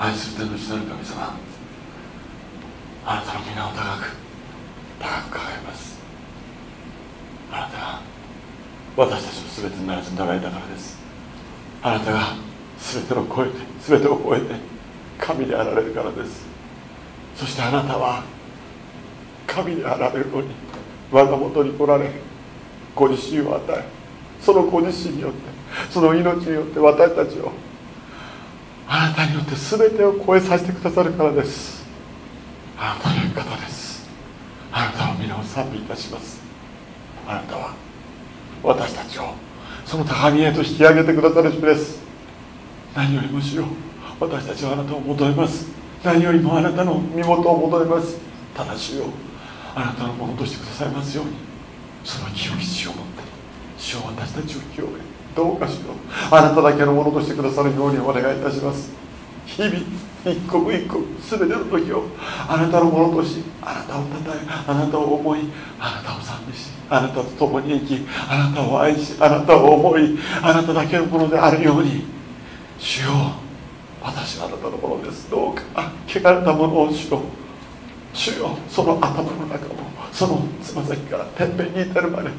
愛する天の父なる神様あなたの皆を高く高く掲げます。あなたが私たちの全てにならずに長いだからです。あなたが全てを超えて全てを超えて神であられるからです。そしてあなたは神であられるのに我が元に来られご自身を与えそのご自身によってその命によって私たちをあなたによって全てを超えさせてくださるからです。あなたの方です。あなたの皆を賛美いたします。あなたは私たちをその高みへと引き上げてくださる主です。何よりもしよ私たちはあなたを求めます。何よりもあなたの身元を求めます。ただしよあなたのものとしてくださいますように。その清き血を持って主を私たちを清め。どうかしようあなただけのものとしてくださるようにお願いいたします。日々一刻一刻全ての時をあなたのものとしあなたをたたえあなたを思いあなたを賛美しあなたと共に生きあなたを愛しあなたを思いあなただけのものであるように主よ私はあなたのものです。どうか汚れたものを主よ主よその頭の中もそのつま先からてっぺんに至るまで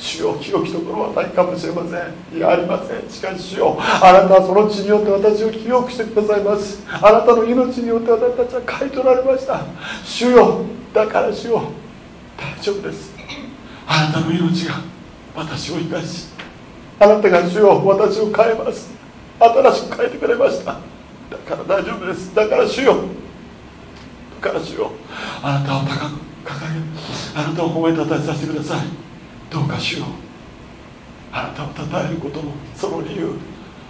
主よ清きところはないかもしれません。いやありません。しかし主よあなたはその血によって私を清くしてくださいます。あなたの命によって私たちは買い取られました。主よだから主よ大丈夫です。あなたの命が私を生かしあなたが主よ私を変えます。新しく変えてくれました。だから大丈夫です。だから主よだから主よあなたを高く掲げあなたを褒めたたえさせてください。どうか主よあなたをたたえることのその理由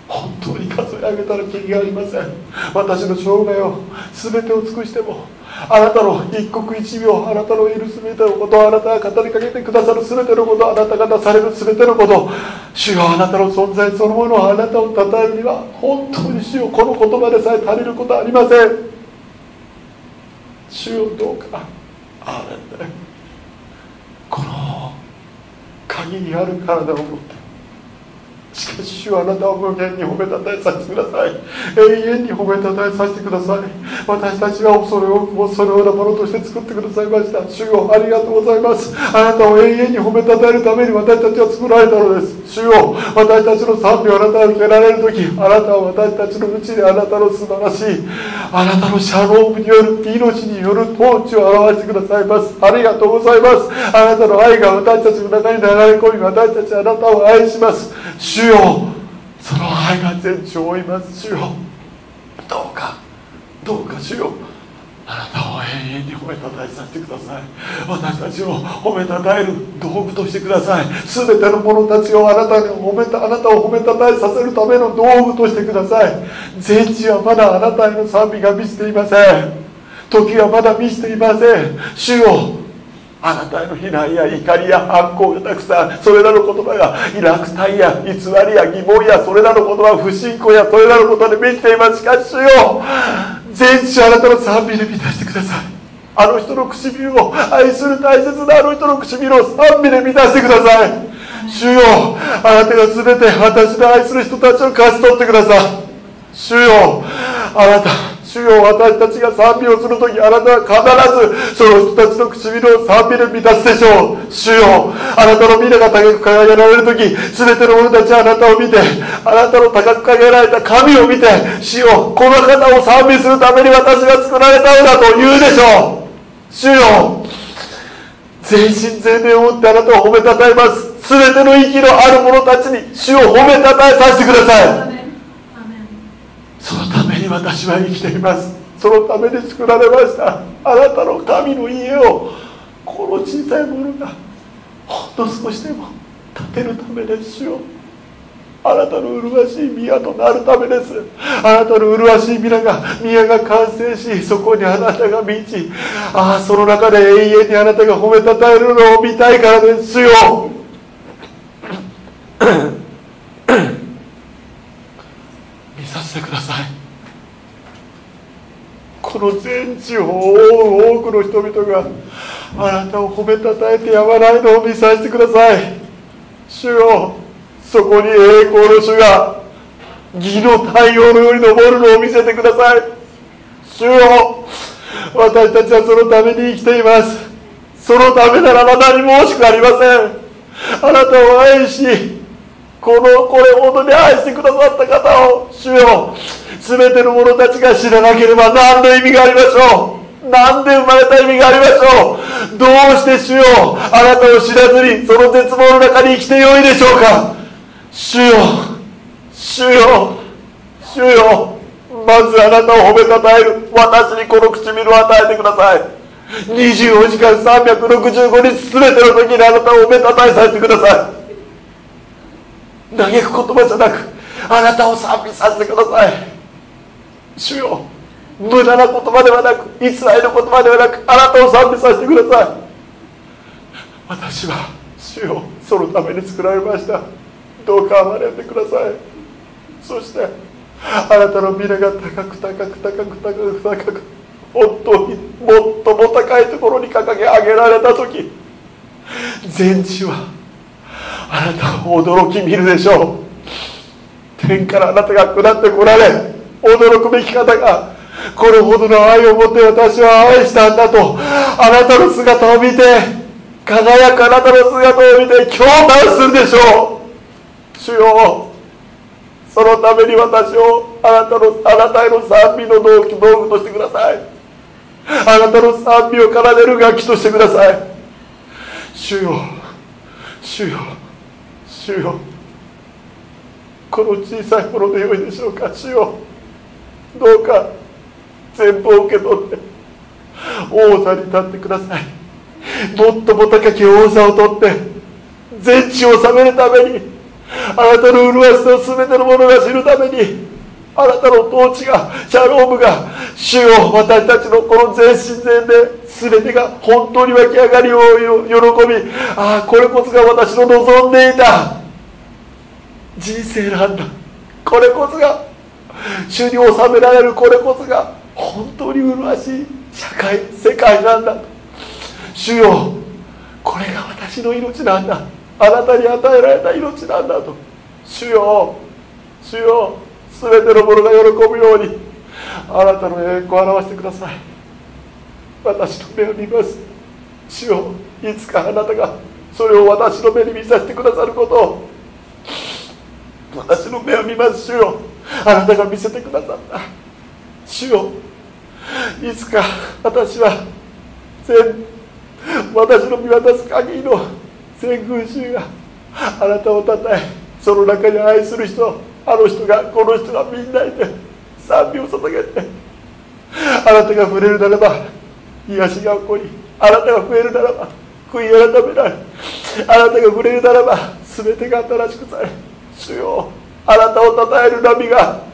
本当に数え上げたらきりがありません。私の生涯を全てを尽くしてもあなたの一刻一秒あなたのいる全てのことあなたが語りかけてくださる全てのことあなたがなされる全てのこと主よあなたの存在そのものをあなたを称えるには本当に主よこの言葉でさえ足りることはありません。主よどうかあれねこの鍵にある体を持ってしかし主はあなたを無限に褒めたたえさせてください。永遠に褒めたたえさせてください。私たちは恐れ多くもそのようなものとして作ってくださいました。主よありがとうございます。あなたを永遠に褒めたたえるために私たちは作られたのです。主よ私たちの賛美をあなたが受けられる時あなたは私たちのうちであなたの素晴らしいあなたのシャロームによる命による統治を表してくださいます。ありがとうございます。あなたの愛が私たちの中に流れ込み私たちはあなたを愛します。主よ。その愛が全地を追います主よ。どうかどうか主よ。あなたを永遠に褒めたたえさせてください。私たちを褒めたたえる道具としてください。全ての者たちをあなたに褒めたあなたを褒めたたえさせるための道具としてください。全地はまだあなたへの賛美が満ちていません。時はまだ満ちていません。主よあなたへの非難や怒りや反抗がたくさんそれらの言葉が落胆や偽りや疑問やそれらの言葉不信仰やそれらのことで満ちていますしかし主よ。全地あなたの賛美で満たしてください。あの人の唇を愛する大切なあの人の唇を賛美で満たしてください。主よあなたが全て私の愛する人たちを勝ち取ってください。主よあなた主よ私たちが賛美をするときあなたは必ずその人たちの唇を賛美で満たすでしょう。主よあなたの皆が高く掲げられるとき全ての者たちはあなたを見てあなたの高く掲げられた神を見て主よこの方を賛美するために私が作られたのだと言うでしょう。主よ全身全霊を持ってあなたを褒めたたえます。全ての息のある者たちに主を褒めたたえさせてください。そのために私は生きています。そのために作られました。あなたの神の家をこの小さいものがほんの少しでも建てるためですよ。あなたの麗しい宮となるためです。あなたの麗しい宮が宮が完成しそこにあなたが満ちああその中で永遠にあなたが褒めたたえるのを見たいからですよ。見させてくださいこの全地を覆う多くの人々があなたを褒めたたえてやまないのを見させてください。主よそこに栄光の主が義の太陽のように昇るのを見せてください。主よ私たちはそのために生きています。そのためならば何も惜しくありません。あなたを愛しこのこれほどに愛してくださった方を主よ全ての者たちが知らなければ何の意味がありましょう。何で生まれた意味がありましょう。どうして主よ。あなたを知らずにその絶望の中に生きてよいでしょうか。主よ。主よ。主よ。まずあなたを褒めたたえる。私にこの唇を与えてください。24時間365日全ての時にあなたを褒めたたえさせてください。嘆く言葉じゃなくあなたを賛美させてください。主よ無駄な言葉ではなく偽りの言葉ではなくあなたを賛美させてください。私は主よそのために作られました。どうか憐れんでください。そしてあなたの皆が高く高く高く高く高く本当に最も高いところに掲げ上げられた時全地はあなたを驚き見るでしょう。天からあなたが下ってこられ驚くべき方がこれほどの愛を持って私は愛したんだとあなたの姿を見て輝くあなたの姿を見て共感するでしょう。主よそのために私をあなたのあなたへの賛美の道具道具としてください。あなたの賛美を奏でる楽器としてください。主よ主よ主よこの小さいものでよいでしょうか主よどうか全部を受け取って王座に立ってください最も高き王座を取って全地を治めるためにあなたの麗しさを全てのものが知るために。あなたの統治がシャロームが主を私たちのこの全身全霊全てが本当に湧き上がりを喜びああこれこそが私の望んでいた。人生なんだ。これこそが主に収められる。これこそが本当に麗しい。社会世界なんだ。主よこれが私の命なんだ。あなたに与えられた命なんだと。主よ主よ。全ての者が喜ぶようにあなたの栄光を表してください。私の目を見ます。主よいつかあなたがそれを私の目に見させてくださることを。私の目を見ます主よ。あなたが見せてくださった。主よいつか私は全私の見渡す限りの全群衆があなたをたたえその中に愛する人あの人がこの人がみんないて賛美を捧げてあなたが触れるならば癒しが起こりあなたが増えるならば悔い改められあなたが触れるならば全てが新しくされ主よあなたをたたえる波が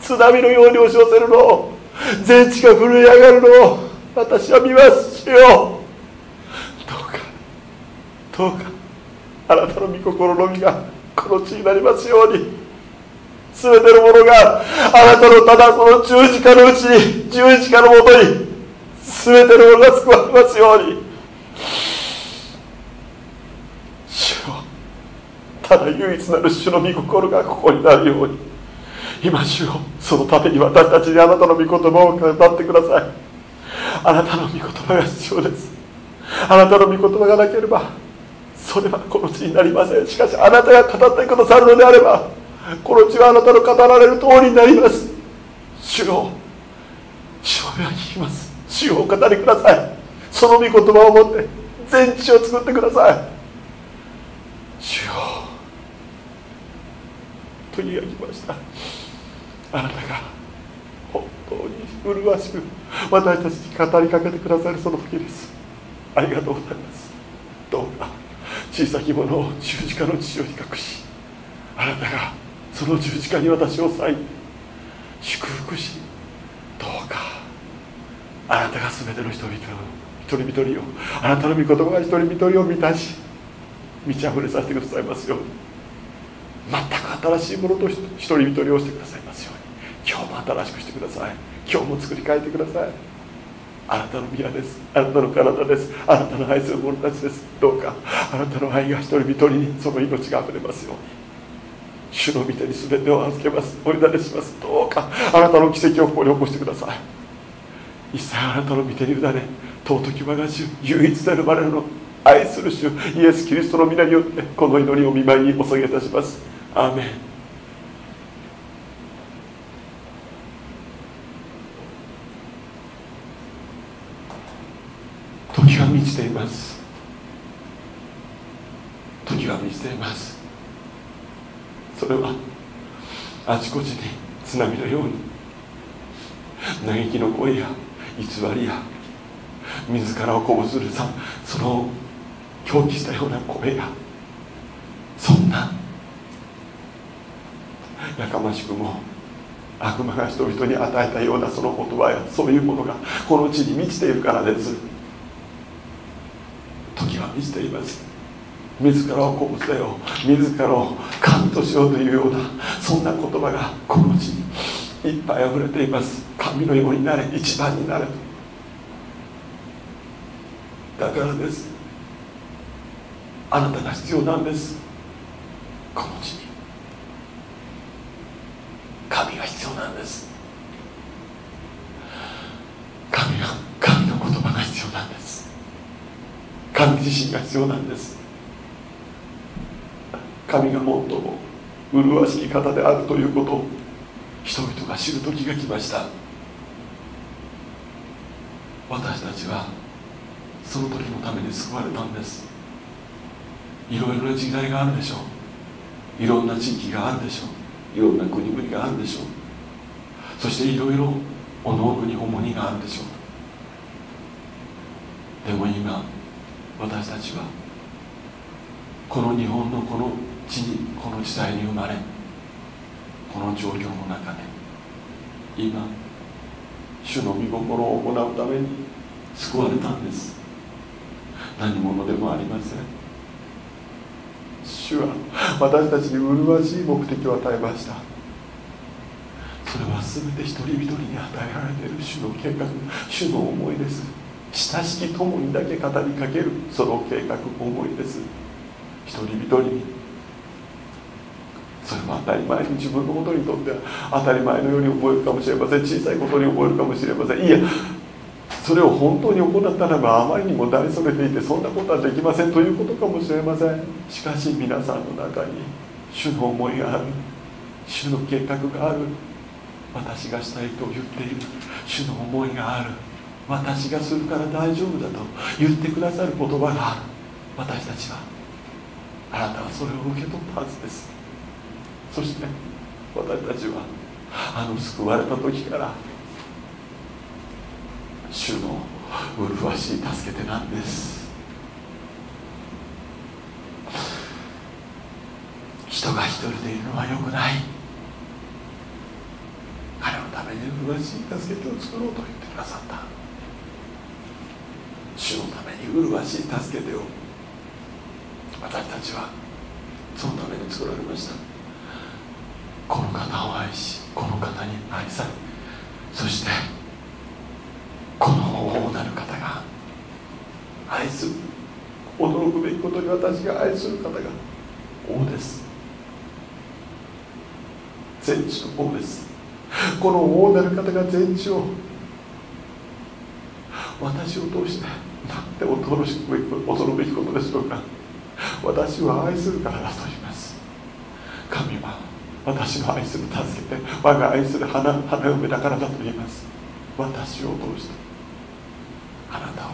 津波のように押し寄せるのを全地が震え上がるのを私は見ます主よ。どうかどうかあなたの御心の実がこの地になりますように。全てのものがあなたのただその十字架のうちに十字架のもとに全てのものが救われますように。主よただ唯一なる主の御心がここになるように。今主よそのために私たちにあなたの御言葉を語ってください。あなたの御言葉が必要です。あなたの御言葉がなければそれはこの地になりません。しかしあなたが語ってくださるのであればこの地はあなたの語られる通りになります。主よ主を聞きます。主をお語りください。その御言葉を持って全地を作ってください。主よと言い上げました。あなたが本当に麗しく私たちに語りかけてくださるその時です。ありがとうございます。どうか小さきものを十字架の父を比較しあなたがその十字架に私を割い祝福しどうかあなたが全ての人々を一人一人をあなたの御言葉が一人一人を満たし満ち溢れさせてくださいますように全く新しいものと一人一人をしてくださいますように今日も新しくしてください。今日も作り変えてください。あなたの宮です。あなたの体です。あなたの愛する者たちです。どうかあなたの愛が一人一人にその命があふれますように。主の御手に全てを預けます。おりだれします。どうかあなたの奇跡をここに起こしてください。一切あなたの御手に委ね尊き我が主唯一なる我らの愛する主イエス・キリストの皆によってこの祈りを見舞いにお下げいたします。アーメン。時は満ちています。時は満ちています。それはあちこちに津波のように嘆きの声や偽りや自らを鼓舞するさその狂気したような声やそんなやかましくも悪魔が人々に与えたようなその言葉やそういうものがこの地に満ちているからです。時は満ちています。自らを鼓舞せよ。自らを神としようというようなそんな言葉がこの地にいっぱい溢れています。神のようになれ一番になれ。だからです。あなたが必要なんです。この地に。神が必要なんです。神が神の言葉が必要なんです。神自身が必要なんです。神が最も麗しき方であるということを人々が知る時が来ました。私たちはその時のために救われたんです。いろいろな時代があるでしょう。いろんな地域があるでしょう。いろんな国々があるでしょう。そしていろいろおのおのに重荷があるでしょう。でも今私たちはこの日本のこの地にこの時代に生まれこの状況の中で今主の御心を行うために救われたんです。何者でもありません。主は私たちに麗しい目的を与えました。それは全て一人一人に与えられている主の計画主の思いです。親しき友にだけ語りかけるその計画思いです。一人一人にそれは当たり前に自分のことにとっては当たり前のように思えるかもしれません。小さいことに思えるかもしれません。いやそれを本当に行ったらばあまりにも大それていてそんなことはできませんということかもしれません。しかし皆さんの中に主の思いがある。主の計画がある。私がしたいと言っている。主の思いがある。私がするから大丈夫だと。言ってくださる言葉がある。私たちは。あなたはそれを受け取ったはずです。そして私たちはあの救われた時から主の麗しい助け手なんです。人が一人でいるのはよくない。彼のために麗しい助け手を作ろうと言ってくださった。主のために麗しい助け手を私たちはそのために作られました。この方を愛しこの方に愛されそしてこの王なる方が愛する驚くべきことに私が愛する方が王です。全地の王です。この王なる方が全地を私を通してなんて恐ろしくべき恐るべきことでしょうか。私を愛するからだと言います。神私の愛する助けて我が愛する花花嫁だからだと言います。私を通してあなたを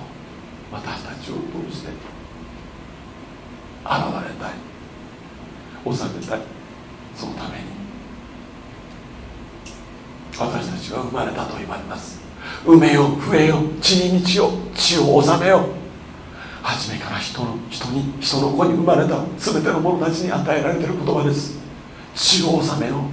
私たちを通して現れたい。収めたい。そのために。私たちは生まれたと言われます。埋めよ増えよ地に満ちよ地を治めよ初めから人の人に人の子に生まれた全ての者たちに与えられている言葉です。地を治めよ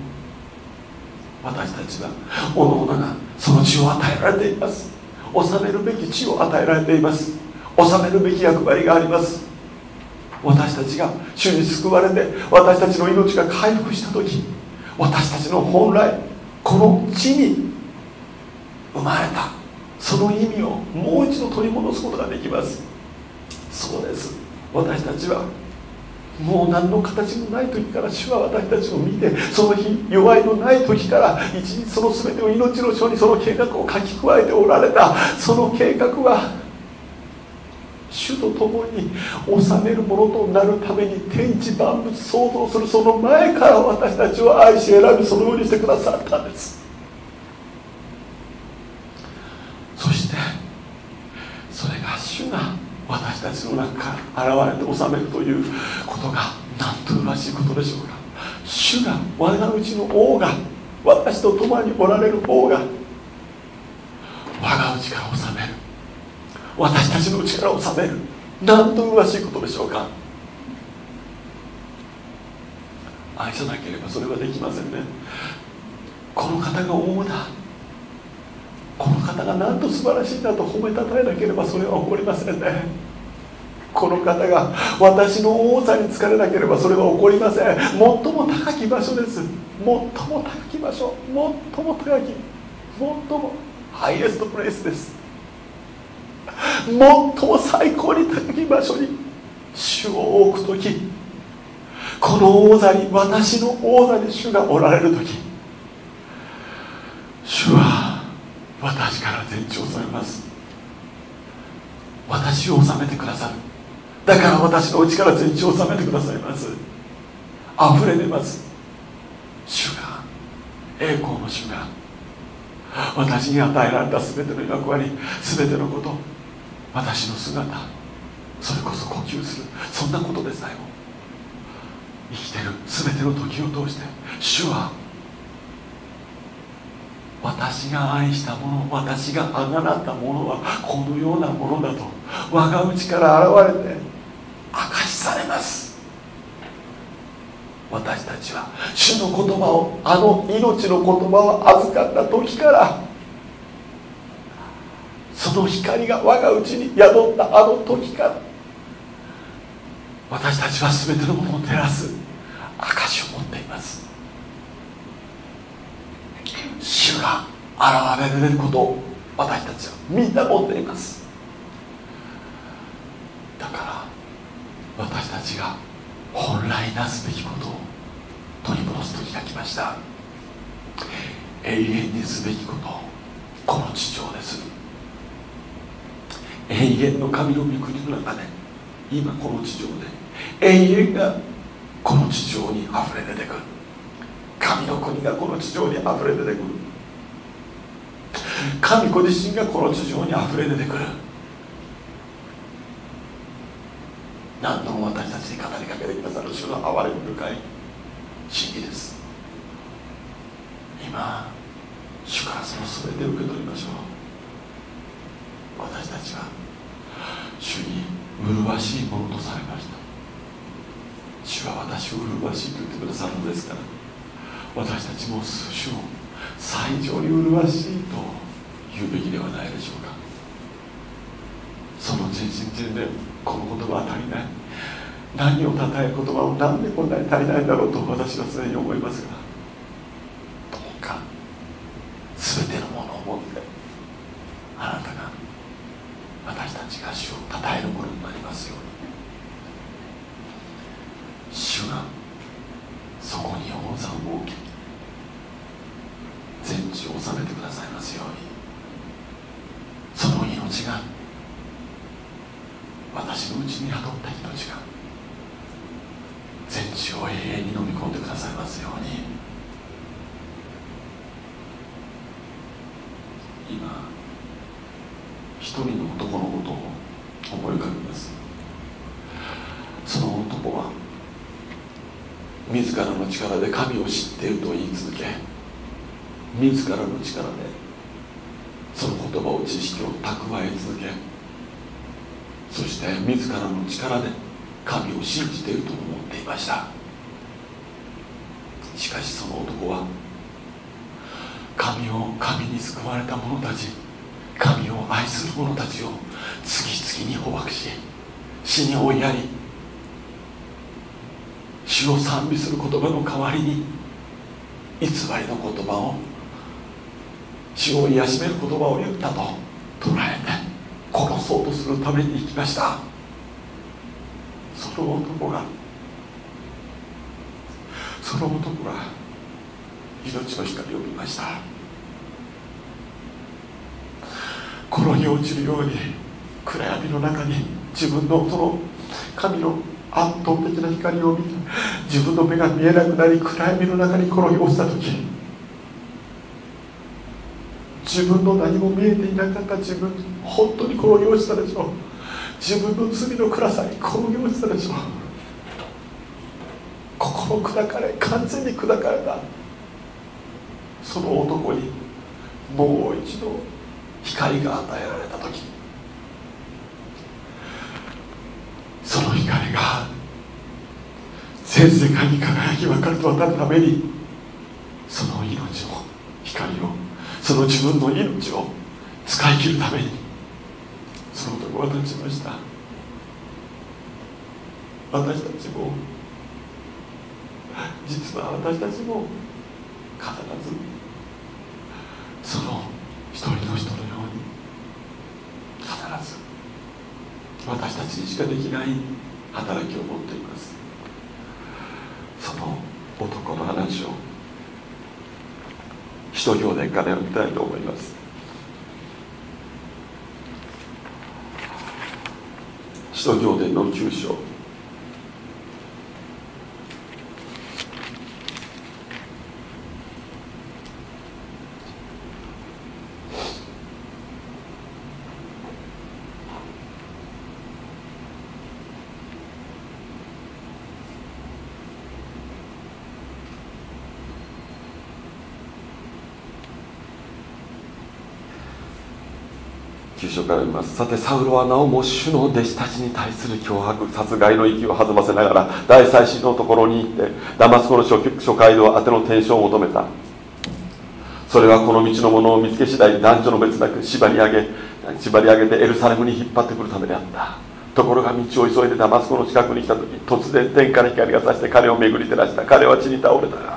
私たちはおのおのがその地を与えられています。治めるべき地を与えられています。治めるべき役割があります。私たちが主に救われて私たちの命が回復した時私たちの本来この地に生まれたその意味をもう一度取り戻すことができます。そうです。私たちはもう何の形もない時から主は私たちを見てその日弱いのない時から一日その全てを命の書にその計画を書き加えておられた。その計画は主と共に治めるものとなるために天地万物創造するその前から私たちを愛し選びそのようにしてくださったんです。そしてそれが主が私たちの中から現れて治めるということがなんと麗しいことでしょうか。主が我がうちの王が私と共におられる王が我がうちから治める。私たちのうちから治める。なんと麗しいことでしょうか。愛さなければそれはできませんね。この方が王だ。この方がなんと素晴らしいんだと褒めたたえなければそれは起こりませんね。この方が私の王座に疲れなければそれは起こりません。最も高き場所です。最も高き場所。最も高き。最もハイエストプレイスです。最も最高に高き場所に主を置く時。この王座に私の王座に主がおられる時。主は私から全長されます。私を治めてくださる。だから私のうちから全長を治めてくださいます。溢れ出ます。主が栄光の主が。私に与えられた全ての役割全てのこと私の姿それこそ呼吸する。そんなことでさえも。生きてる全ての時を通して主は私が愛したもの私があがなったものはこのようなものだと我が内から現れて明かしされます。私たちは主の言葉をあの命の言葉を預かった時からその光が我が内に宿ったあの時から私たちは全てのものを照らす証を持っています。主が現れることを私たちはみんな持っています。だから私たちが本来なすべきことを取り戻す時が来ました。永遠にすべきことをこの地上です。永遠の神の御国の中で今この地上で永遠がこの地上にあふれ出てくる。神の国がこの地上にあふれ出てくる。神ご自身がこの地上にあふれ出てくる。何度も私たちに語りかけてくださる主の哀れみ深い真理です。今主からその全てを受け取りましょう。私たちは主に麗しいものとされました。主は私を麗しいと言ってくださるのですから。私たちも主を最上に麗しいと言うべきではないでしょうか。その人身全霊この言葉は足りない。何をたたえる言葉を何でこんなに足りないんだろうと私は常に思いますがどうか全てのものを持ってあなたが私たちが主をたたえるものになりますように主がそこに王座を設け全地を治めてくださいますようにその命が私のうちに宿った命が全地を永遠に飲み込んでくださいますように今一人の男のことを思い浮かべますその男は自らので神を知っていると言い続け自らの力でその言葉を知識を蓄え続けそして自らの力で神を信じていると思っていました。しかしその男は神を神に救われた者たち神を愛する者たちを次々に捕獲し死に追いやりを賛美する言葉の代わりに偽りの言葉を主を癒しめる言葉を言ったと捉えて殺そうとするために行きました。その男がその男が命の光を見ました。転げ落ちるように暗闇の中に自分のその神の圧倒的な光を見て自分の目が見えなくなり暗闇の中に転げ落ちた時自分の何も見えていなかった自分本当に転げ落ちたでしょう。自分の罪の暗さに転げ落ちたでしょう。心砕かれ完全に砕かれたその男にもう一度光が与えられた時その光が全世界に輝き分かると渡るためにその命を光をその自分の命を使い切るためにその男は立ちました。私たちも実は私たちも必ずその一人の人のように必ず私たちにしかできない働きを持っています。その男の話を使徒行伝から読みたいと思います。使徒行伝の9章から見ます。さてサウロはなおも主の弟子たちに対する脅迫殺害の息を弾ませながら大祭司のところに行ってダマスコの諸街道宛ての転生を求めた。それはこの道の者を見つけ次第男女の別なく縛り上げ縛り上げてエルサレムに引っ張ってくるためであった。ところが道を急いでダマスコの近くに来た時突然天から光がさして彼を巡り照らした。彼は地に倒れた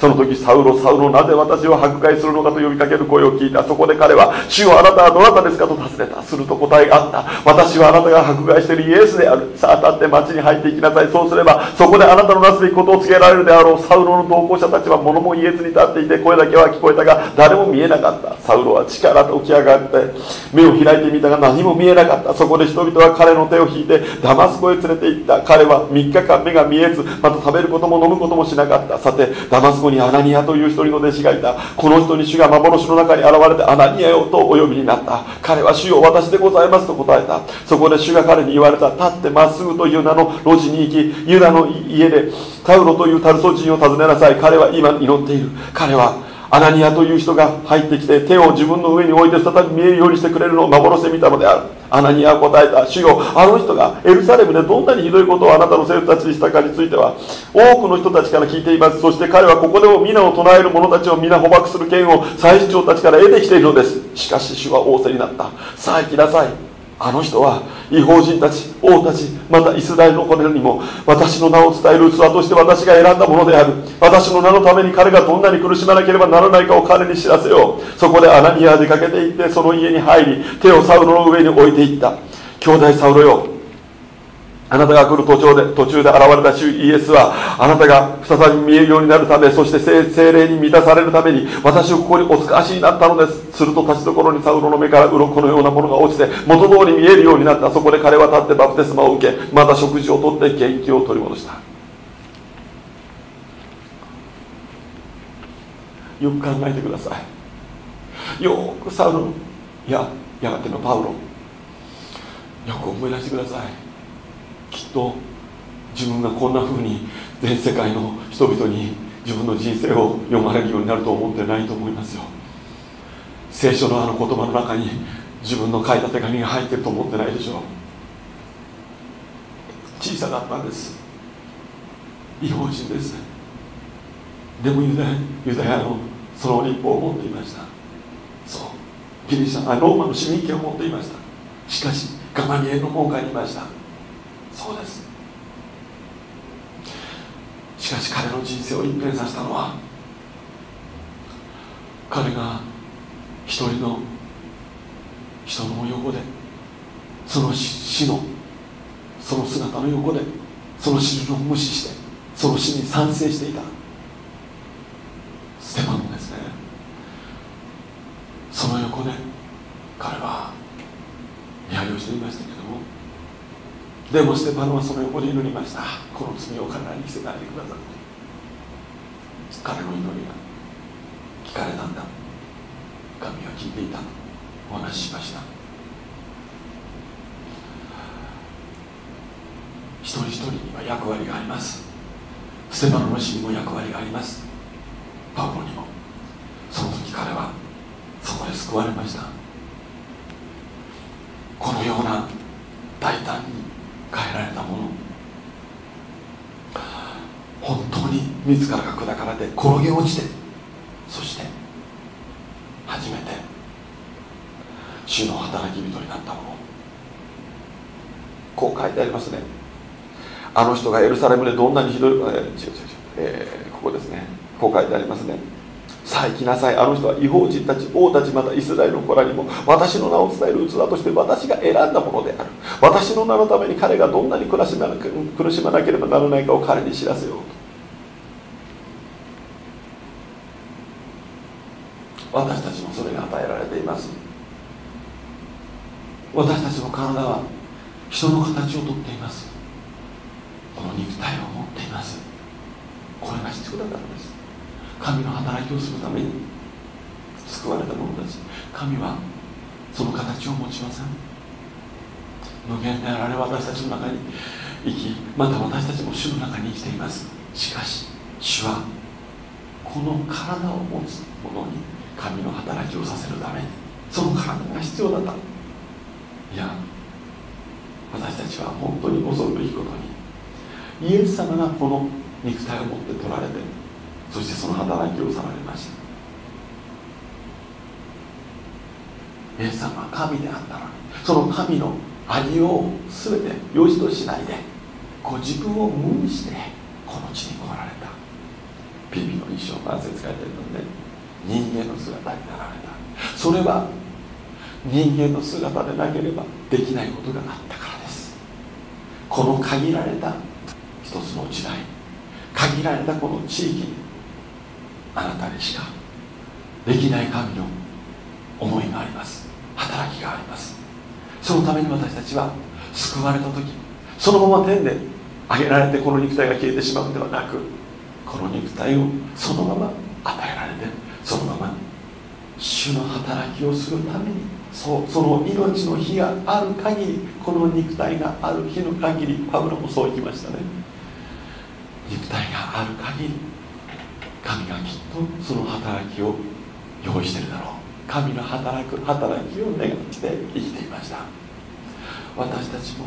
その時サウロサウロなぜ私を迫害するのかと呼びかける声を聞いた。そこで彼は主よあなたはどなたですかと尋ねた。すると答えがあった。私はあなたが迫害しているイエスである。さあ立って町に入っていきなさい。そうすればそこであなたのなすべきことを告げられるであろう。サウロの同行者たちは物も言えずに立っていて声だけは聞こえたが誰も見えなかった。サウロは力と起き上がって目を開いてみたが何も見えなかった。そこで人々は彼の手を引いてダマスコへ連れて行った。彼は3日間目が見えずまた食べることも飲むこともしなかった。さてダマスコにアナニアという一人の弟子がいた。この人に主が幻の中に現れてアナニアよとお呼びになった。彼は主よ私でございますと答えた。そこで主が彼に言われた。立ってまっすぐという名の路地に行きユダの家でタウロというタルソ人を訪ねなさい。彼は今祈っている。彼はアナニアという人が入ってきて手を自分の上に置いて再び見えるようにしてくれるのを幻で見たのである。アナニアは答えた。主よあの人がエルサレムでどんなにひどいことをあなたの生徒たちにしたかについては多くの人たちから聞いています。そして彼はここでも皆を唱える者たちを皆捕獲する権を祭司長たちから得てきているのです。しかし主は仰せになった。さあ行きなさい。あの人は違法人たち王たちまたイスラエルの子にも私の名を伝える器として私が選んだものである。私の名のために彼がどんなに苦しまなければならないかを彼に知らせよう。そこでアナニアは出かけていってその家に入り手をサウロの上に置いていった。兄弟サウロよあなたが来る途中で途中で現れた主イエスはあなたが再び見えるようになるためそして精霊に満たされるために私をここにお使わしになったのです。すると立ちどころにサウロの目から鱗のようなものが落ちて元通り見えるようになった。そこで彼は立ってバプテスマを受けまた食事をとって元気を取り戻した。よく考えてください。よくサウロいややがてのパウロよく思い出してください。きっと自分がこんなふうに全世界の人々に自分の人生を読まれるようになると思ってないと思いますよ。聖書のあの言葉の中に自分の書いた手紙が入ってると思ってないでしょう。小さかったんです。違法人です。でもユダヤユダヤのその立法を持っていました。そう。ギリシャあローマの市民権を持っていました。しかしガマニエの門下にいました。そうです。しかし彼の人生を一変させたのは彼が一人の人の横でその死のその姿の横でその死を無視してその死に賛成していたステパノですね。その横で彼は揶揄していましたけどでもステパノはその横で祈りました。この罪を彼らに着せないでください彼の祈りが聞かれたんだ。神は聞いていた。お話ししました。一人一人には役割があります。ステパノの死にも役割があります。パウロにも。その時彼はそこで救われました。このような大胆に変えられたもの本当に自らが砕かれて転げ落ちてそして初めて主の働き人になったもの。こう書いてありますね。あの人がエルサレムでどんなにひどい、えー、違う違う違う、えー、ここですね。こう書いてありますね。さあ行きなさい。あの人は違法人たち王たちまたイスラエルの子らにも私の名を伝える器として私が選んだものである。私の名のために彼がどんなに苦しまな苦しまなければならないかを彼に知らせようと私たちもそれが与えられています。私たちの体は人の形をとっています。この肉体を持っています。これが必要だからです。神の働きをするために救われた者たち。神はその形を持ちません。無限であられ私たちの中に生きまた私たちも主の中に生きています。しかし主はこの体を持つ者に神の働きをさせるためにその体が必要だった。いや私たちは本当に恐るべきことにイエス様がこの肉体を持って取られてそしてその働きをされました。イエス様は神であったのにその神のありようを全て良しとしないでご自分を無にしてこの地に来られた。ピピの衣装が説書いてるので人間の姿になられた。それは人間の姿でなければできないことがあったからです。この限られた一つの時代限られたこの地域にあなたにしかできない神の思いがあります。働きがあります。そのために私たちは救われた時そのまま天で上げられてこの肉体が消えてしまうんではなくこの肉体をそのまま与えられてそのまま主の働きをするためにそうその命の日がある限りこの肉体がある日の限りパブロもそう言いましたね。肉体がある限り神がきっとその働きを用意してるだろう。神の働く働きを願って生きていました。私たちも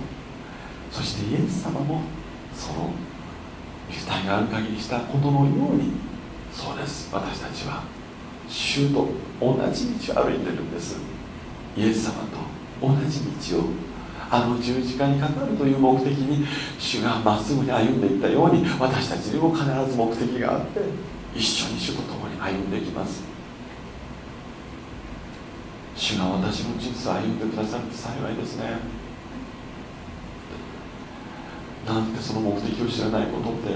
そしてイエス様もその肉体がある限りしたことのようにそうです。私たちは主と同じ道を歩いてるんです。イエス様と同じ道をあの十字架にかかるという目的に主がまっすぐに歩んでいったように私たちにも必ず目的があって一緒に主と共に歩んでいきます。主が私の人生を歩んでくださるって幸いですね。なんてその目的を知らないことって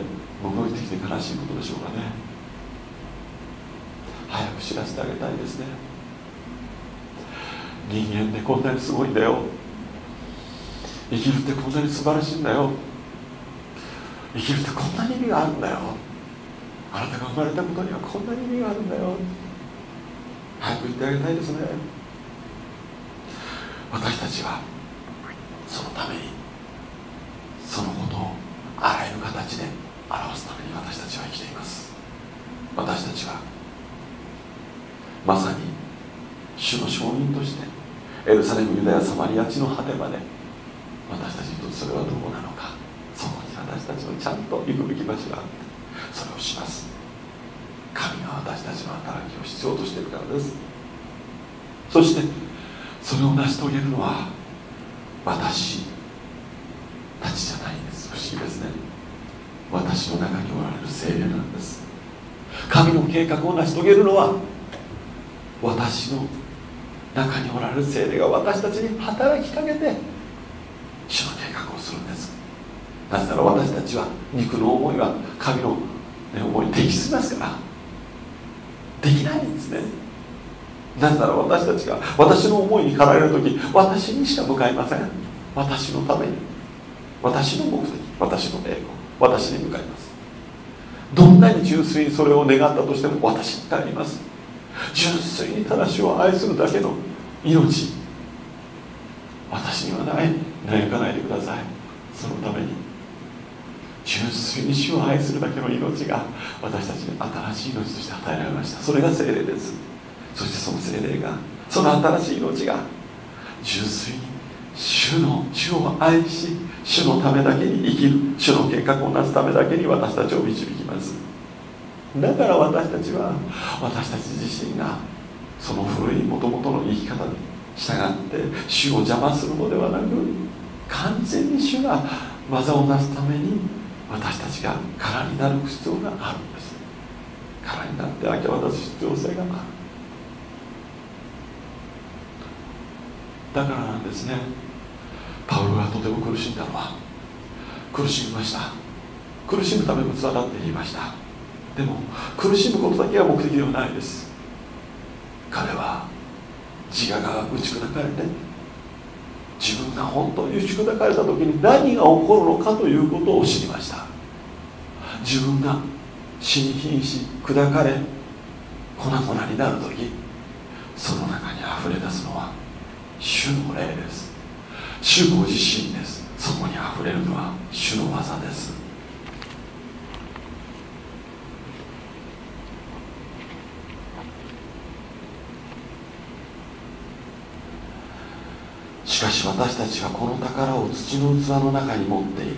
動いてきて悲しいことでしょうかね。早く知らせてあげたいですね。人間ってこんなにすごいんだよ。生きるってこんなに素晴らしいんだよ。生きるってこんなに意味があるんだよ。あなたが生まれたことにはこんなに意味があるんだよ。早く言ってあげたいですね。私たちはそのためにそのことをあらゆる形で表すために私たちは生きています。私たちはまさに主の証人としてエルサレムユダヤサマリア地の果てまで私たちにとってそれはどうなのかそこに私たちのちゃんと行くべき場所があってそれをします。神が私たちの働きを必要としているからです。そしてそれを成し遂げるのは私たちじゃないんです。不思議ですね。私の中におられる精霊なんです。神の計画を成し遂げるのは私の中におられる精霊が私たちに働きかけて主の計画をするんです。なぜなら私たちは肉の思いは神の、思いに適しますから。できないんですね。なぜなら私たちが私の思いに駆られる時私にしか向かいません。私のために。私の目的私の栄光私に向かいます。どんなに純粋にそれを願ったとしても私に帰ります。純粋にただしを愛するだけの命。私にはない。悩かないでください。そのために。純粋に主を愛するだけの命が私たちに新しい命として与えられました。それが精霊です。そしてその精霊がその新しい命が純粋に主の主を愛し主のためだけに生きる主の計画をなすためだけに私たちを導きます。だから私たちは私たち自身がその古いもともとの生き方に従って主を邪魔するのではなく完全に主が技をなすために私たちが空になる必要があるんです。空になって明け渡す必要性がある。だからなんですね。パウロがとても苦しんだのは苦しみました。苦しむための器だって言いました。でも苦しむことだけが目的ではないです。彼は自我が打ち砕かれて自分が本当に打ち砕かれた時に何が起こるのかということを知りました。自分が死に瀕し砕かれ粉々になる時その中にあふれ出すのは主の霊です。主ご自身です。そこにあふれるのは主の技です。しかし私たちはこの宝を土の器の中に持っている。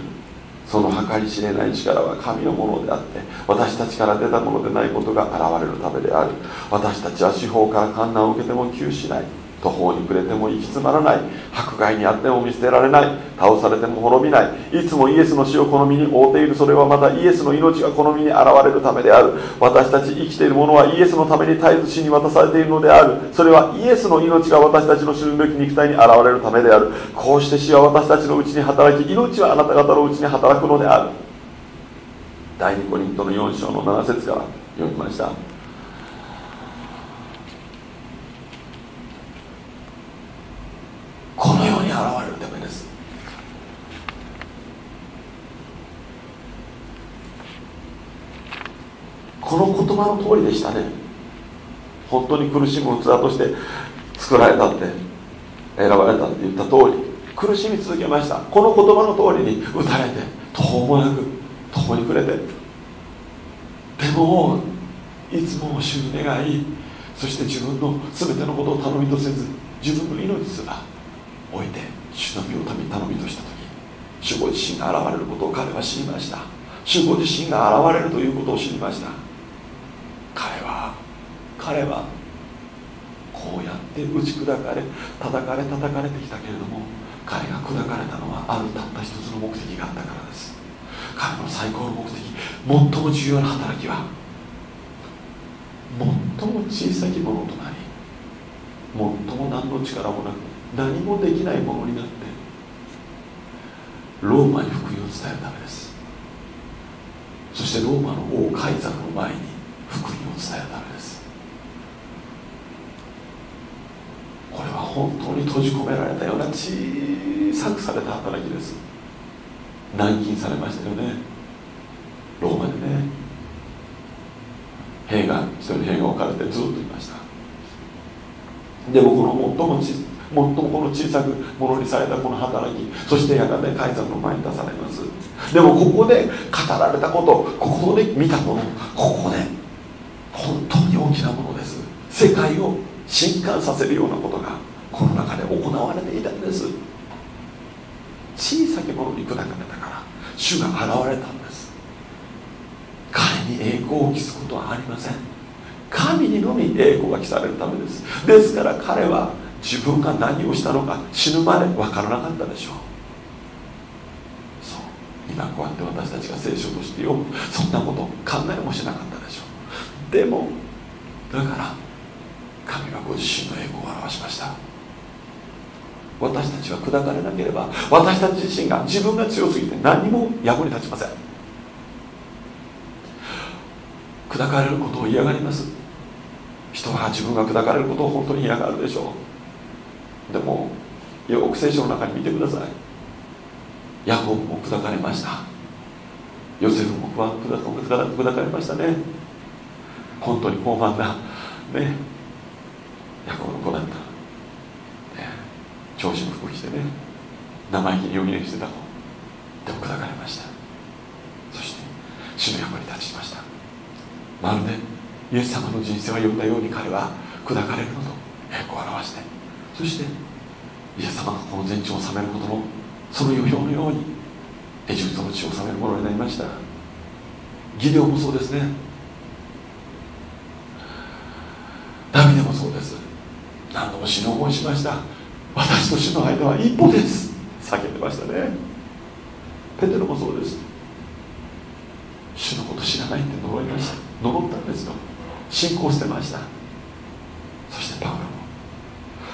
その計り知れない力は神のものであって私たちから出たものでないことが現れるためである。私たちは司法から観難を受けても窮しない。途方に暮れても行き詰まらない。迫害にあっても見捨てられない。倒されても滅びない。いつもイエスの死を好みに覆っているそれはまたイエスの命が好みに現れるためである。私たち生きている者はイエスのために絶えず死に渡されているのである。それはイエスの命が私たちの死ぬべき肉体に現れるためである。こうして死は私たちのうちに働き命はあなた方のうちに働くのである。第2コリントの4章の7節から読みました。このように現れるためです。この言葉の通りでしたね。本当に苦しむ器として作られたって選ばれたって言った通り苦しみ続けました。この言葉の通りに打たれて途方もなく途方に暮れてでもいつも主に願いそして自分の全てのことを頼みとせず自分の命すら置いて主の身を民頼みとした時主ご自身が現れることを彼は知りました。主ご自身が現れるということを知りました。彼は彼はこうやって打ち砕かれ叩かれ叩かれてきたけれども彼が砕かれたのはあるたった一つの目的があったからです。彼の最高の目的最も重要な働きは最も小さきものとなり最も何の力もなく何もできないものになってローマに福音を伝えるためです。そしてローマの王カイザルの前に福音を伝えるためです。これは本当に閉じ込められたような小さくされた働きです。軟禁されましたよね。ローマでね。兵が一人兵が置かれてずっといました。でもこの最も最もこの小さくものにされたこの働きそしてやがてカイザルの前に出されます。でもここで語られたことここで見たものここで本当に大きなものです。世界を震撼させるようなことがこの中で行われていたんです。小さきものに砕かれたから主が現れたんです。彼に栄光を期すことはありません。神にのみ栄光が期されるためです。ですから彼は自分が何をしたのか死ぬまで分からなかったでしょう。そう。今こうやって私たちが聖書として読む。そんなこと考えもしなかったでしょう。でもだから神はご自身の栄光を表しました。私たちは砕かれなければ私たち自身が自分が強すぎて何も役に立ちません。砕かれることを嫌がります。人は自分が砕かれることを本当に嫌がるでしょう。でもよく聖書の中に見てください。ヤコブも砕かれました。ヨセフも砕かれましたね。本当に傲慢なね。ヤコブの子だった、ね、長子の服着てね。生意気に予言してた子。でも砕かれました。そして主の役に立ちました。まるでイエス様の人生を読んだように彼は砕かれるのと栄光を表して。そしてイエス様がこの全地を治めることのその予表のようにエジプトの地を治めるものになりました。ギデオもそうですね。ダビデもそうです。何度も死の思いしました。私と死の間は一歩です。叫んでましたね。ペテロもそうです。主のこと知らないって呪いました。呪ったんですよ。信仰してました。そしてパウロも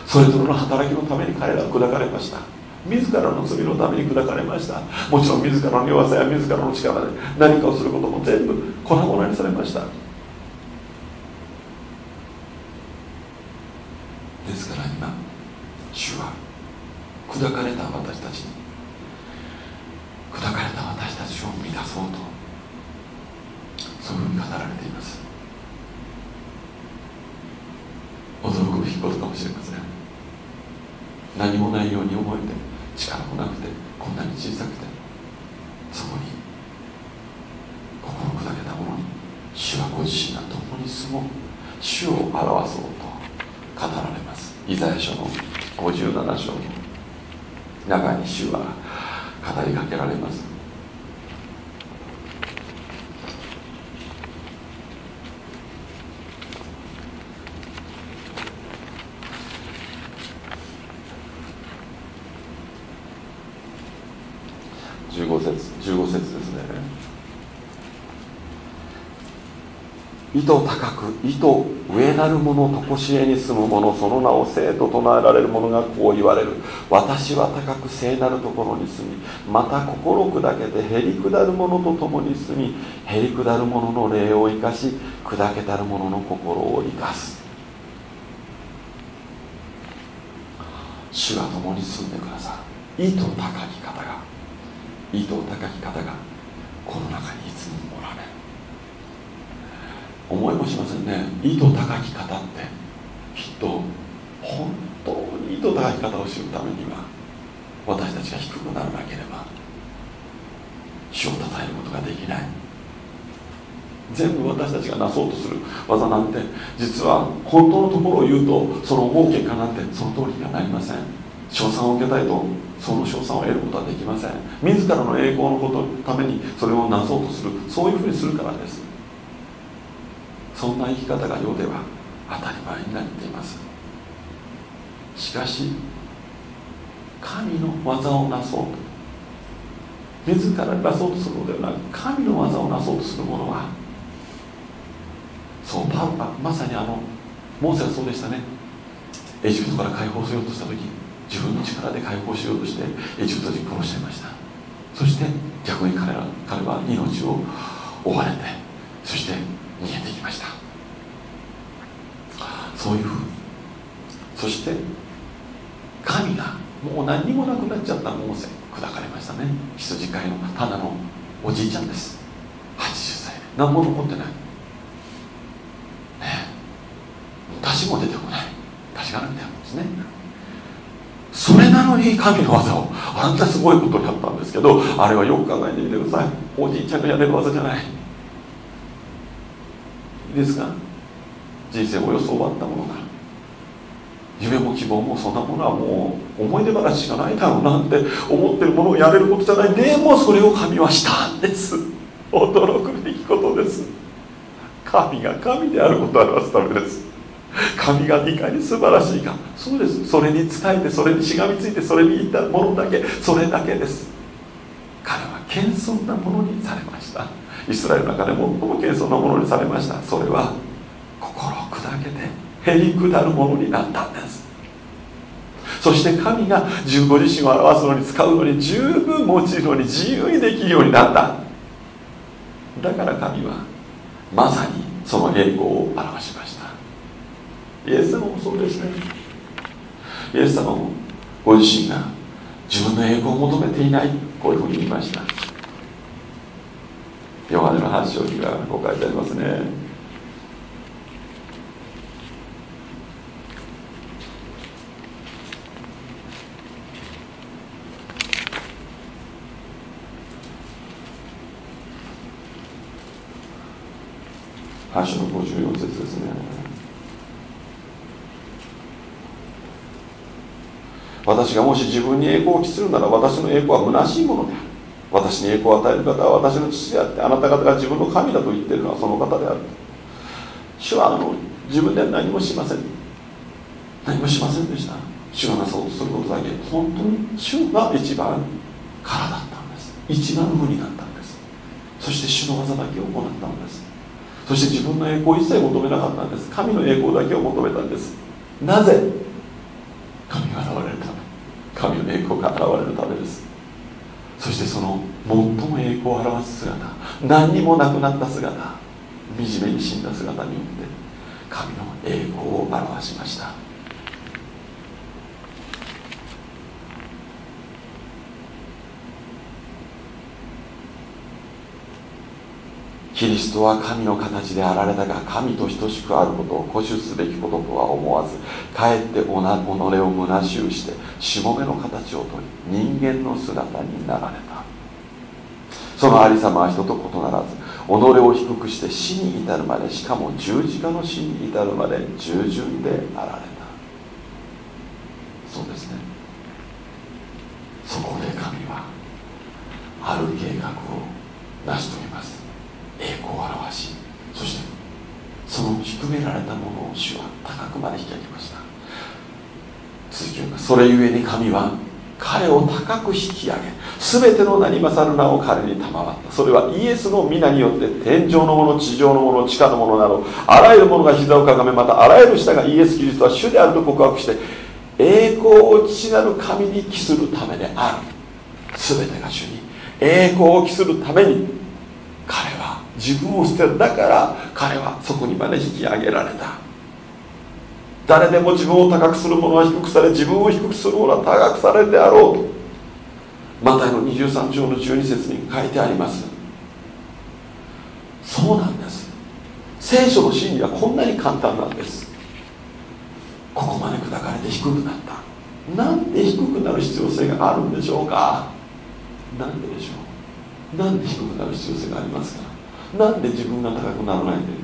それぞれの働きのために彼らは砕かれました。自らの罪のために砕かれました。もちろん自らの弱さや自らの力で何かをすることも全部粉々にされました。ですから今主は砕かれた私たちに砕かれた私たちを生み出そうとそういうふうに語られています驚くべきことかもしれません何もないように思えて力もなくてこんなに小さくてそこに心砕けたものに主はご自身が共に住もう主を表そうと語られます。イザヤ書の57章の中に主は語りかけられます15節15節ですね意図高く意図上なる者とこしえに住む者その名を生と唱えられる者がこう言われる。私は高く聖なるところに住みまた心砕けてへりくだる者と共に住みへりくだる者の霊を生かし砕けたる者の心を生かす。主が共に住んでくださる。意図高き方が意図高き方がこの中に思いもしませんね。意図高き方って。きっと本当に意図高き方を知るためには私たちが低くならなければ主を称えることができない。全部私たちがなそうとする。技なんて実は本当のところを言うとその思う結果なんてその通りにはなりません。賞賛を受けたいとその賞賛を得ることはできません。自らの栄光のことのためにそれをなそうとする。そういうふうにするからです。そんな生き方が世では当たり前になっています。しかし神の技をなそうと自らなそうとするのではなく神の技をなそうとする者はそうパウロまさにあのモーセはそうでしたね。エジプトから解放しようとした時自分の力で解放しようとしてエジプト人殺しちゃいました。そして逆に彼ら彼は命を追われてそして逃げていきました。そういうふうに。そして神がもう何にもなくなっちゃったモーセ砕かれましたね。羊飼いのただのおじいちゃんです。80歳何も残ってない。ね。出しも出てこない。出しがなくてあるんですね。それなのに神の技を。あんなすごいことやったんですけどあれはよく考えてみてください。おじいちゃんがやれる技じゃない。ですか？人生およそ終わったものが夢も希望もそんなものはもう思い出話しかないだろうなんて思ってるものをやれることじゃない。でもそれを神はしたんです。驚くべきことです。神が神であることを表すためです。神がいかに素晴らしいか。そうです。それに仕えてそれにしがみついてそれにいたものだけそれだけです。彼は謙遜なものにされました。イスラエルの中で最も謙遜なものにされました。それは心を砕けてへりくだるものになったんです。そして神が自分ご自身を表すのに使うのに十分用いるのに自由にできるようになった。だから神はまさにその栄光を表しました。イエス様もそうですねイエス様もご自身が自分の栄光を求めていない。こういうふうに言いました。ヨハネの8章にはこう書いてありますね。8章の54節ですね。私がもし自分に栄光を期するなら私の栄光は虚しいものである。私に栄光を与える方は私の父であってあなた方が自分の神だと言っているのはその方である。主はあの自分では何もしません。何もしませんでした。主がなそうとすることだけ。本当に主が一番からだったんです。一番無になったんです。そして主の技だけを行ったんです。そして自分の栄光を一切求めなかったんです。神の栄光だけを求めたんです。なぜ神が現れるため神の栄光が現れるためですそしてその最を表す姿何にもなくなった姿惨めに死んだ姿によって神の栄光を表しましたキリストは神の形であられたが神と等しくあることを固守すべきこととは思わずかえって己を虚しゅうしてしもべの形をとり人間の姿になられたそのありさまは人と異ならず己を低くして死に至るまでしかも十字架の死に至るまで従順であられた。そうですね。そこで神はある計画を成し遂げます。栄光を表しそしてその低められたものを主は高くまで引き上げました。続きをそれゆえに神は彼を高く引き上げ全ての名に勝る名を彼に賜った。それはイエスの皆によって天上のもの地上のもの地下のものなどあらゆるものが膝をかがめまたあらゆる舌がイエス・キリストは主であると告白して栄光を父なる神に帰するためである。全てが主に。栄光を期するために彼は自分を捨てる。だから彼はそこにまで引き上げられた。誰でも自分を高くする者は低くされ自分を低くする者は高くされるであろうとマタイの23章の12節に書いてあります。そうなんです。聖書の真理はこんなに簡単なんです。ここまで砕かれて低くなった。なんで低くなる必要性があるんでしょうか。なんででしょう。なんで低くなる必要性がありますか。なんで自分が高くならないんで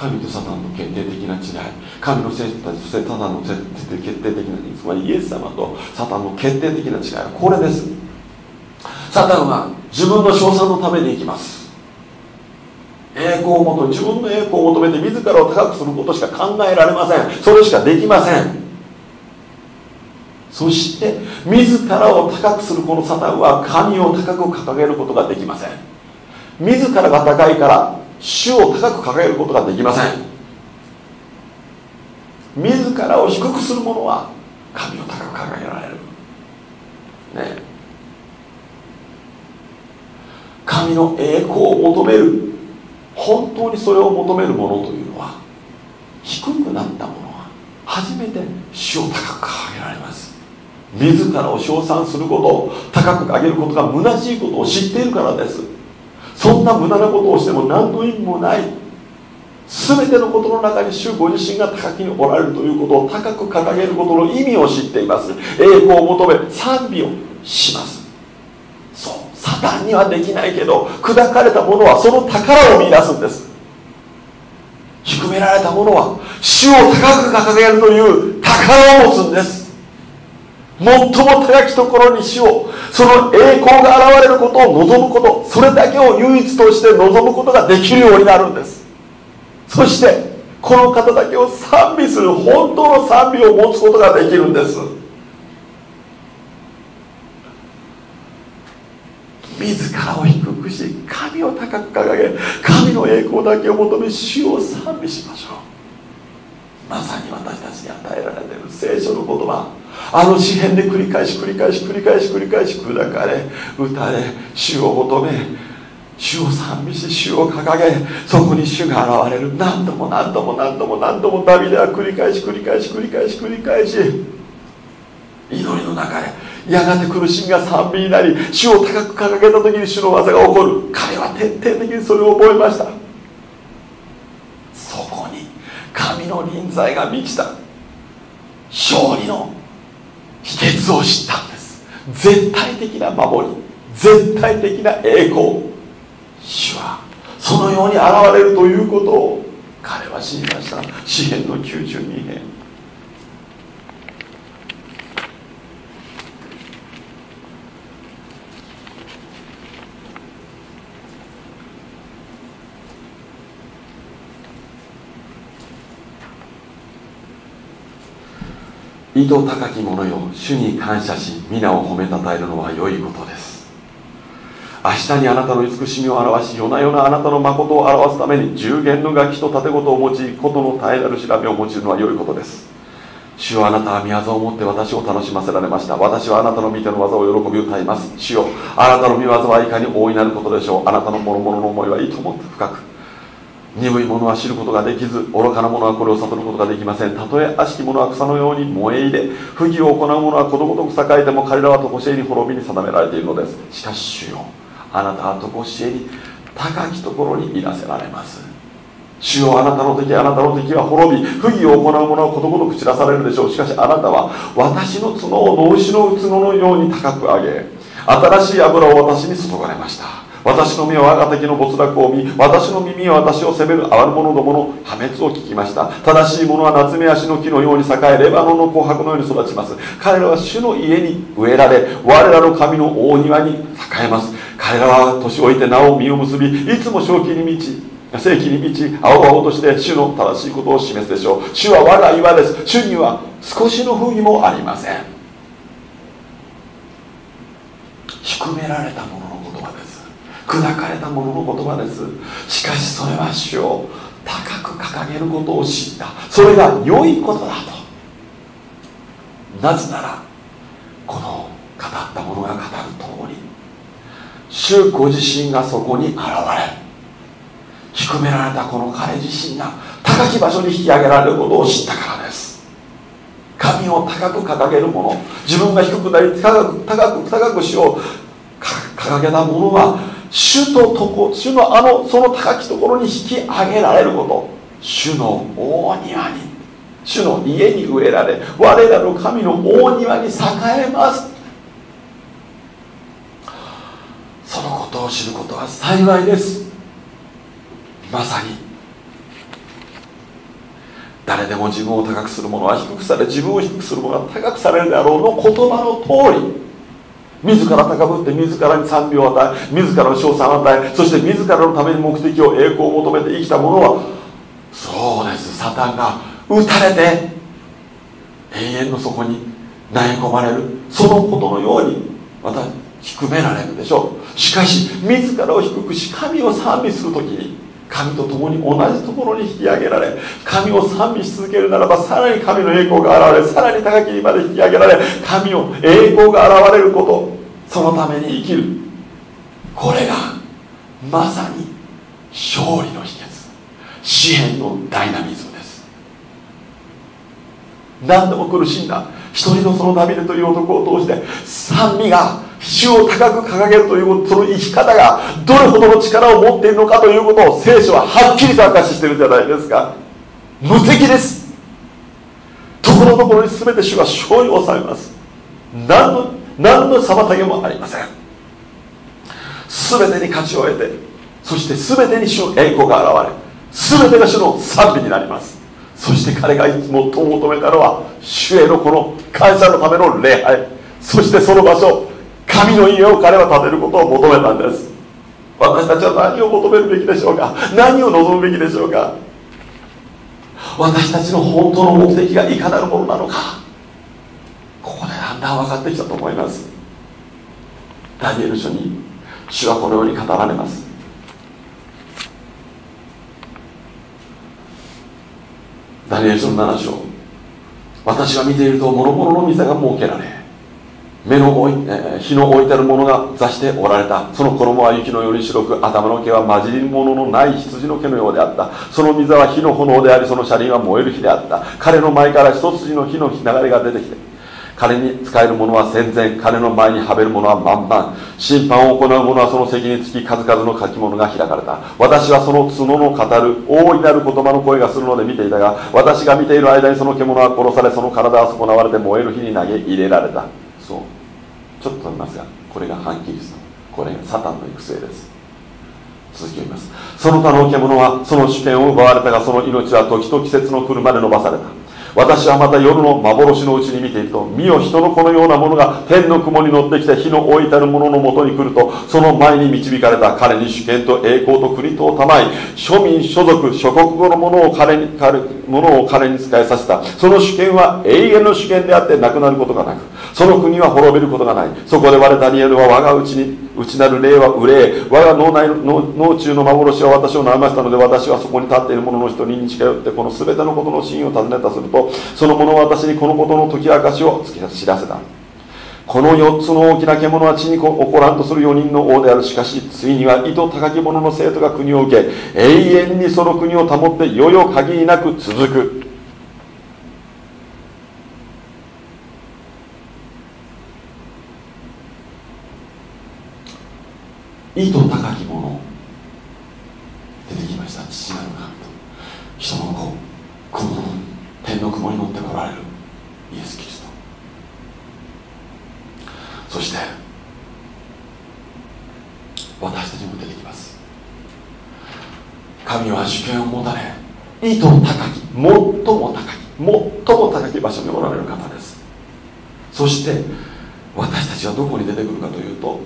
神とサタンの決定的な違い。神の生徒たちとサタンの決定的な違いつまりイエス様とサタンの決定的な違いはこれです。サタンは自分の称賛のために生きます。栄光を求め自分の栄光を求めて自らを高くすることしか考えられません。それしかできません。そして自らを高くするこのサタンは神を高く掲げることができません。自らが高いから主を高く掲げることができません。自らを低くする者は神を高く掲げられる。ね。神の栄光を求める。本当にそれを求める者というのは低くなった者は初めて主を高く掲げられます。自らを称賛することを高く上げることが虚しいことを知っているからです。そんな無駄なことをしても何の意味もない。全てのことの中に主ご自身が高きにおられるということを高く掲げることの意味を知っています。栄光を求め賛美をします。そうサタンにはできないけど砕かれた者はその宝を見出すんです。低められた者は主を高く掲げるという宝を持つんです。最も高きところに主をその栄光が現れることを望むこと。それだけを唯一として望むことができるようになるんです。そしてこの方だけを賛美する本当の賛美を持つことができるんです。自らを低くし神を高く掲げ神の栄光だけを求め主を賛美しましょう。まさに私たちに与えられている聖書の言葉。あの詩篇で繰り返し繰り返し繰り返し繰り返し砕かれ打たれ主を求め主を賛美し主を掲げそこに主が現れる。何度も何度も何度も何度もダビデは繰り返し繰り返し繰り返し繰り返し祈りの中でやがて苦しみが賛美になり主を高く掲げた時に主の技が起こる。彼は徹底的にそれを覚えました。そこに神の臨在が満ちた。勝利の秘訣を知ったんです。絶対的な守り絶対的な栄光。主はそのように現れるということを彼は知りました。詩篇の92編。意図高き者よ主に感謝し皆を褒めたたえるのは良いことです。明日にあなたの慈しみを表し夜な夜なあなたの誠を表すために十弦の楽器と盾事を用いことの絶えなる調べを用いるのは良いことです。主よあなたは宮業を持って私を楽しませられました。私はあなたの見ての技を喜び歌います。主よあなたの見業はいかに大いなることでしょう。あなたの諸々の思いはいとも深く鈍い者は知ることができず愚かな者はこれを悟ることができません。たとえ悪しき者は草のように燃え入れ不義を行う者はことごとく栄えても彼らは常しえに滅びに定められているのですしかし主よあなたは常しえに高きところにいらせられます。主よあなたの敵あなたの敵は滅び不義を行う者はことごとく散らされるでしょう。しかしあなたは私の角を脳牛の角のように高く上げ新しい油を私に注がれました。私の目は赤敵の没落を見私の耳は私を責めるある者どもの破滅を聞きました。正しい者は夏目足の木のように栄えレバノンの紅白のように育ちます。彼らは主の家に植えられ我らの神の大庭に栄えます。彼らは年老いてなお実を結びいつも正気に満ち正規に満ち青々として主の正しいことを示すでしょう。主は我が岩です。主には少しの不義もありません。低められたもの砕かれたものの言葉です。しかしそれは主を高く掲げることを知った。それが良いことだと。なぜならこの語ったものが語る通り主ご自身がそこに現れ低められたこの彼自身が高き場所に引き上げられることを知ったからです。神を高く掲げる者自分が低くなり高く高く高くしよう掲げた者は主ととこ主のあのその高きところに引き上げられること。主の大庭に。主の家に植えられ我らの神の大庭に栄えます。そのことを知ることは幸いです。まさに。誰でも自分を高くする者は低くされ自分を低くする者は高くされるであろうの言葉の通り。自ら高ぶって自らに賛美を与え自らの称賛を与えそして自らのために目的を栄光を求めて生きた者はそうです。サタンが打たれて永遠の底に投げ込まれる。そのことのようにまた低められるでしょう。しかし自らを低くし神を賛美する時に神と共に同じところに引き上げられ神を賛美し続けるならばさらに神の栄光が現れさらに高きにまで引き上げられ神の栄光が現れることそのために生きる。これがまさに勝利の秘訣。詩篇のダイナミズムです。何度も苦しんだ。一人のそのダビデという男を通して賛美が主を高く掲げるというその生き方がどれほどの力を持っているのかということを聖書ははっきりと明かししてるじゃないですか。無敵です。ところどころに全て主は勝利を収めます。何の何の妨げもありません。全てに勝ちを得てそして全てに主の栄光が現れ全てが主の賛美になります。そして彼が最も求めたのは主へのこの感謝のための礼拝。そしてその場所神の家を彼は建てることを求めたんです。私たちは何を求めるべきでしょうか？何を望むべきでしょうか？私たちの本当の目的がいかなるものなのか？ここでだんだん分かってきたと思います。ダニエル書に主はこのように語られます。ダニエル書の7章。私が見ていると諸々の店が設けられ目の置い、えー、火の置いてあるものが座しておられた。その衣は雪のように白く頭の毛は混じり物のない羊の毛のようであった。その水は火の炎でありその車輪は燃える火であった。彼の前から一筋の火の流れが出てきて彼に使える者は戦前彼の前にはべる者は満々審判を行う者はその席につき数々の書き物が開かれた。私はその角の語る大いなる言葉の声がするので見ていたが私が見ている間にその獣は殺されその体は損なわれて燃える火に投げ入れられた。そう。ちょっと止めますがこれが反キリスト。これがサタンの育成です。続きを言います。その他の獣はその主権を奪われたがその命は時と季節の来るまで伸ばされた。私はまた夜の幻のうちに見ていると見よ人の子のようなものが天の雲に乗ってきて火の置いてあるもののもとに来るとその前に導かれた彼に主権と栄光と国とを賜い庶民所属諸国語のものを彼に彼ものを彼に使いさせたその主権は永遠の主権であってなくなることがなくその国は滅びることがない。そこで我ダニエルは我がうちに内なる霊は憂え我が脳内の脳中の幻は私を悩ませたので私はそこに立っている者の一人に近寄ってこの全てのことの真意を尋ねたするとその者は私にこのことの解き明かしを知らせた。この4つの大きな獣は地に起こらんとする4人の王である。しかしついには意図高き者の生徒が国を受け永遠にその国を保って世々限りなく続く。意図高き者。出てきました。父なる神と。人の子。雲の天の雲に乗ってこられる。イエス・キリスト。そして私たちも出てきます。神は主権を持たれ意図高き最も高き最も高き場所におられる方です。そして私たちはどこに出てくるかというと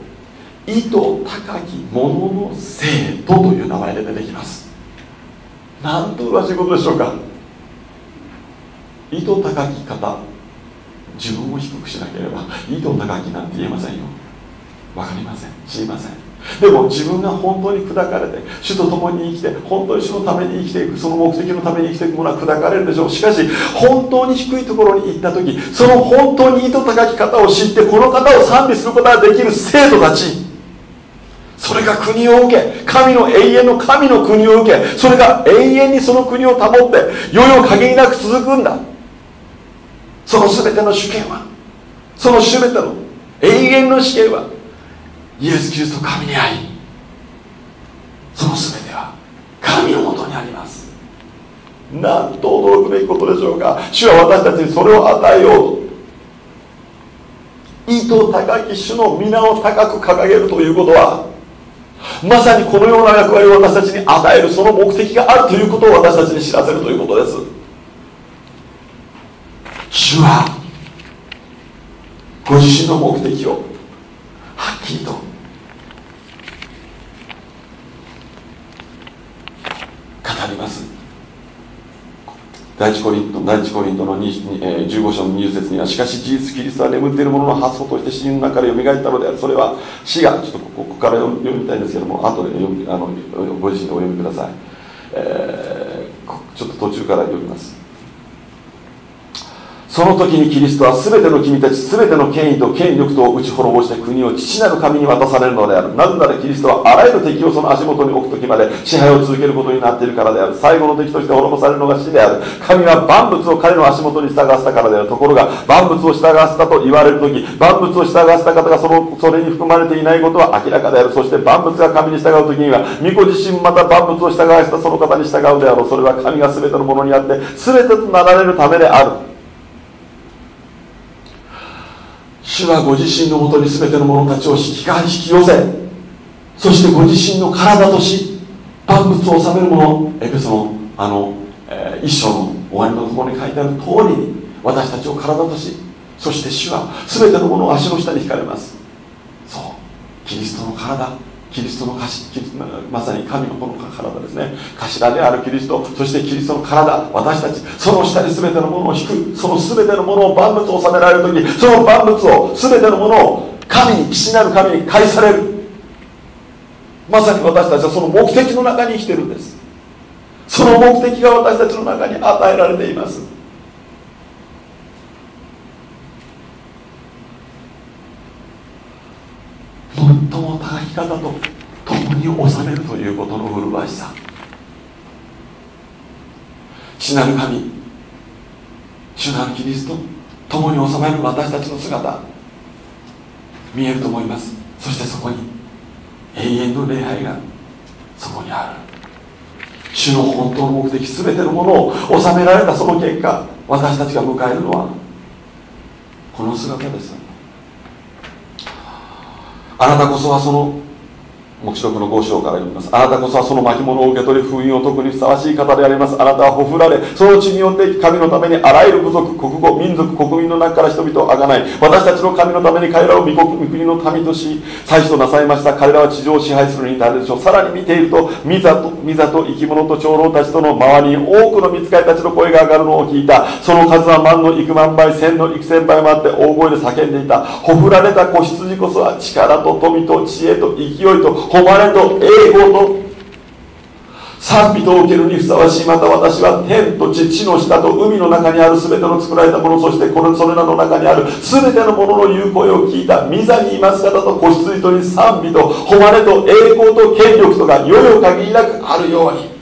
意図高き者の生徒という名前で出てきます。なんと嬉しいことでしょうか。意図高き方。自分を低くしなければ意図高きなんて言えませんよ。わかりません。知りません。でも自分が本当に砕かれて主と共に生きて本当に主のために生きていくその目的のために生きていくものは砕かれるでしょう。しかし本当に低いところに行った時その本当に意図高き方を知ってこの方を賛美することができる生徒たち。それが国を受け神の永遠の神の国を受けそれが永遠にその国を保って世々限りなく続くんだ。その全ての主権はその全ての永遠の主権はイエス・キリスト神にありその全ては神のもとにあります。なんと驚くべきことでしょうか。主は私たちにそれを与えようと。意図高き主の皆を高く掲げるということはまさにこのような役割を私たちに与えるその目的があるということを私たちに知らせるということです。主はご自身の目的をはっきりと語ります第一コリント第一コリントの15章の20節にはしかし事実キリストは眠っている者のの発想として死の中で蘇ったのであるそれは死がちょっとここから読みたいんですけども後で読みあのご自身でお読みください、えー、ちょっと途中から読みます。その時にキリストは全ての君たち全ての権威と権力とを打ち滅ぼして国を父なる神に渡されるのである。なぜならキリストはあらゆる敵をその足元に置く時まで支配を続けることになっているからである。最後の敵として滅ぼされるのが死である。神は万物を彼の足元に従わせたからである。ところが万物を従わせたと言われる時万物を従わせた方がそのそれに含まれていないことは明らかである。そして万物が神に従う時には御子自身また万物を従わせたその方に従うであろう。それは神が全てのものにあって全てとなられるためである。主はご自身のもとに全ての者たちを引き引き寄せそしてご自身の体とし万物を治める者エペソのあの、えー、一章の終わりのところに書いてある通りに私たちを体としそして主は全てのものを足の下に引かれます。そうキリストの体。キリストのまさに神のこの体ですね。頭であるキリストそしてキリストの体私たちその下に全てのものを引くその全てのものを万物を収められる時その万物を全てのものを神に父なる神に返される。まさに私たちはその目的の中に生きてるんです。その目的が私たちの中に与えられています。き方と共に収めるということの麗しさ。主なる神主なるキリスト共に収める私たちの姿見えると思います。そしてそこに永遠の礼拝がそこにある。主の本当の目的全てのものを収められたその結果私たちが迎えるのはこの姿です。あなたこそはその黙示録の5章から読みます。あなたこそはその巻物を受け取り封印を特にふさわしい方であります。あなたはほふられその地によって神のためにあらゆる部族国語民族国民の中から人々をあがない。私たちの神のために彼らを御国の民とし祭司となさいました。彼らは地上を支配するに至るでしょう。さらに見ているとミザとミザと生き物と長老たちとの周りに多くの見つかりたちの声が上がるのを聞いた。その数は万の幾万倍千の幾千倍もあって大声で叫んでいた。ほふられた子羊こそは力と富と知恵と勢いと誉れと栄光と。賛美と受けるにふさわしいまた私は天と地地の下と海の中にある全ての作られたものそしてこのそれらの中にある全てのものの言う声を聞いた御座にいます方と子羊とに賛美と誉れと栄光と権力とがよよ限りなくあるように。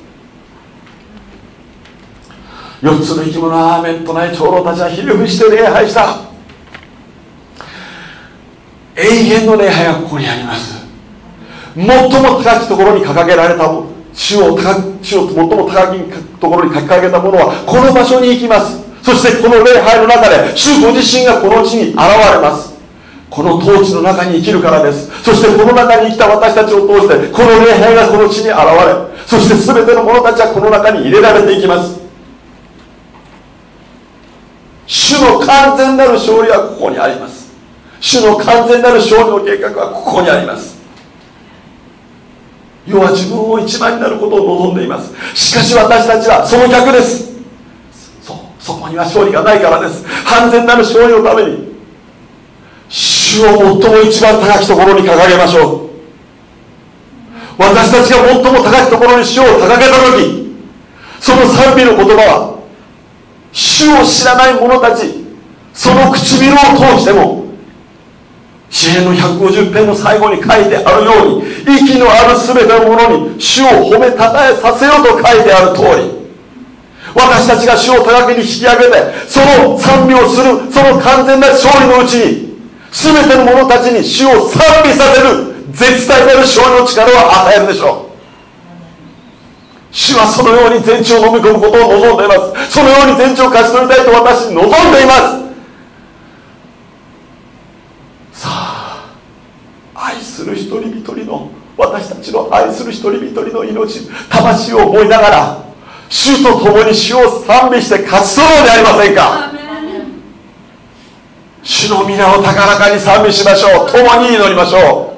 4つの生き物アーメンとない長老たちはひれ伏して礼拝した。永遠の礼拝がここにあります。最も高きところに掲げられた主を高主を最も高きところに掲げたものはこの場所に行きます。そしてこの礼拝の中で主ご自身がこの地に現れます。この統治の中に生きるからです。そしてこの中に生きた私たちを通してこの礼拝がこの地に現れそして全ての者たちはこの中に入れられていきます。主の完全なる勝利はここにあります。主の完全なる勝利の計画はここにあります。要は自分を一番になることを望んでいます。しかし私たちはその逆です。そうそこには勝利がないからです。完全なる勝利のために主を最も一番高きところに掲げましょう。私たちが最も高きところに主を掲げた時その賛美の言葉は主を知らない者たちその唇を通しても詩篇の150編の最後に書いてあるように息のある全てのものに主を褒めたたえさせようと書いてある通り。私たちが主を高くに引き上げてその賛美をするその完全な勝利のうちに全ての者たちに主を賛美させる絶大なる勝利の力を与えるでしょう。主はそのように全地を飲み込むことを望んでいます。そのように全地を勝ち取りたいと私に望んでいますさあ愛する一人一人の私たちの愛する一人一人の命魂を思いながら主と共に主を賛美して勝ち取ろうでありませんか。主の皆を高らかに賛美しましょう。共に祈りましょう